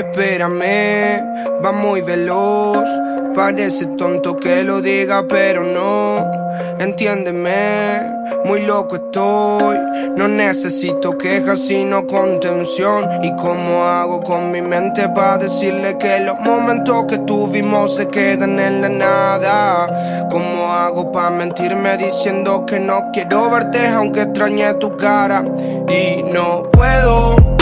Espérame, va muy veloz. Parece tonto que lo diga, pero no. Entiéndeme, muy loco estoy. No necesito quejas, sino contención. ¿Y cómo hago con mi mente para decirle que los momentos que tuvimos se quedan en la nada? ¿Cómo hago para mentirme diciendo que no quiero verte aunque extrañe tu cara? Y no puedo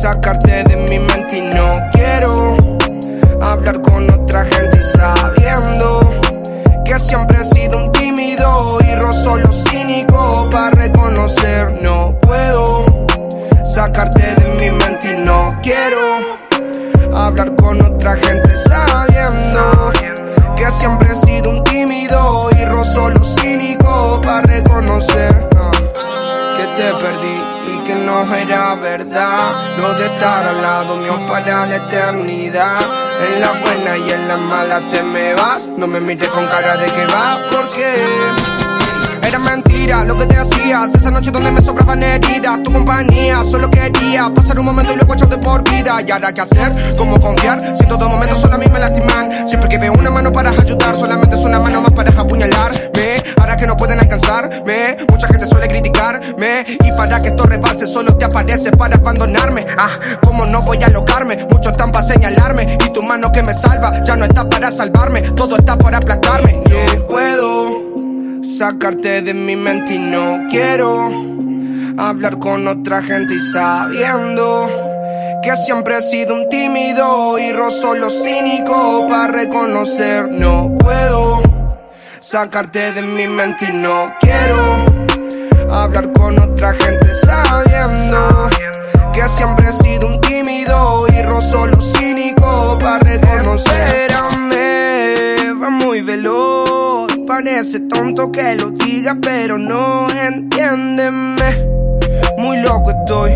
sacarte de mi mente y no quiero hablar con otra gente sabiendo que siempre he sido un tímido y rozo lo cínico para reconocer. No puedo sacarte de mi mente y no quiero hablar con otra gente sabiendo que siempre he sido un era verdad. Lo de estar al lado mío para la eternidad. En la buena y en la mala te me vas. No me mires con cara de que va, porque. Era mentira lo que te hacías Esa noche donde me sobraban heridas Tu compañía, solo quería Pasar un momento y luego echarte por vida Y ahora qué hacer, cómo confiar Si en todo momento solo a mí me lastiman Siempre que veo una mano para ayudar Solamente es una mano más para apuñalarme Ahora que no pueden alcanzarme Mucha gente criticarme Y para que esto rebase solo te aparece para abandonarme. Ah, cómo no voy a alocarme Mucho están para señalarme. Y tu mano que me salva Ya no está para salvarme. Todo está para aplastarme. No puedo sacarte de mi mente y no quiero hablar con otra gente y sabiendo que siempre he sido un tímido y rozo lo cínico para reconocer. No puedo sacarte de mi mente y no quiero otra gente sabiendo que siempre he sido un tímido y rozo lo cínico para reconocer va muy veloz parece tonto que lo diga pero no entiéndeme. Muy loco estoy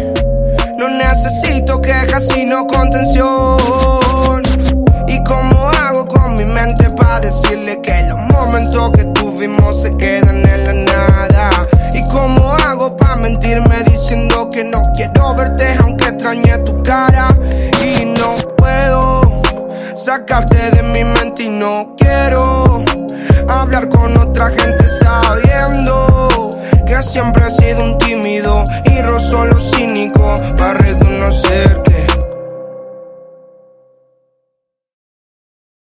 no necesito quejas sino contención. Y cómo hago con mi mente para decirle que los momentos que tuvimos se quedan en la mentirme diciendo que no quiero verte aunque extrañe tu cara. Y no puedo sacarte de mi mente y no quiero hablar con otra gente